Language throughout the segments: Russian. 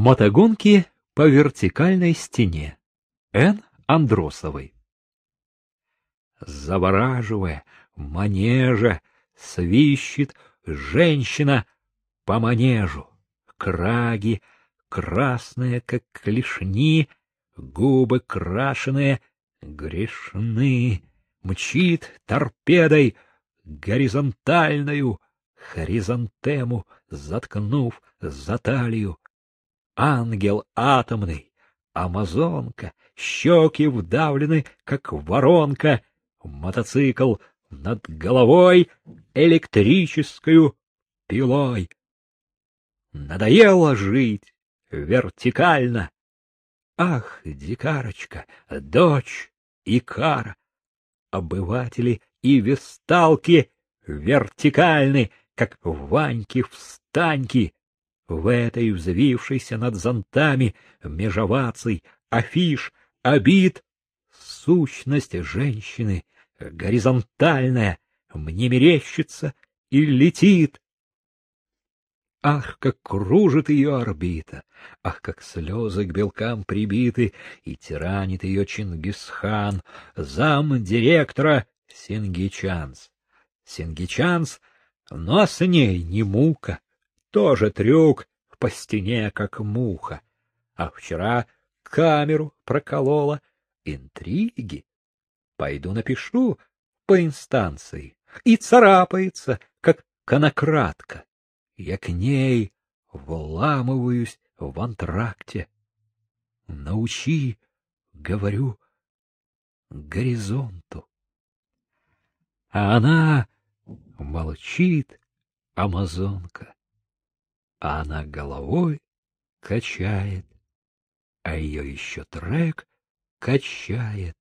Мотогонки по вертикальной стене. Н. Андросовой. Завораживая, манежа, свищет женщина по манежу. Краги красные, как клешни, губы крашеные, грешны. Мчит торпедой горизонтальную, хоризонтему заткнув за талию. Ангел атомный, амазонка, щеки вдавлены, как воронка, мотоцикл над головой электрическую пилой. Надоело жить вертикально. Ах, дикарочка, дочь Икара, обыватели и весталки вертикальны, как Ваньки-встаньки, в этой взвившейся над зонтами межоваций, афиш, обид, сущность женщины, горизонтальная, мне мерещится и летит. Ах, как кружит ее орбита! Ах, как слезы к белкам прибиты, и тиранит ее Чингисхан, зам директора Сингичанс. Сингичанс, но с ней не мука, тоже трюк по стене, как муха. А вчера камеру проколола, интриги. Пойду напишу по инстанции, и царапается, как конократка. Я к ней вламываюсь в антракте. Научи, говорю, горизонту. А она молчит, амазонка, а она головой качает, а ее еще трек качает,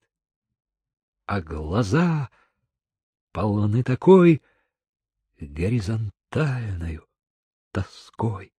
а глаза полны такой горизонтальной тоской.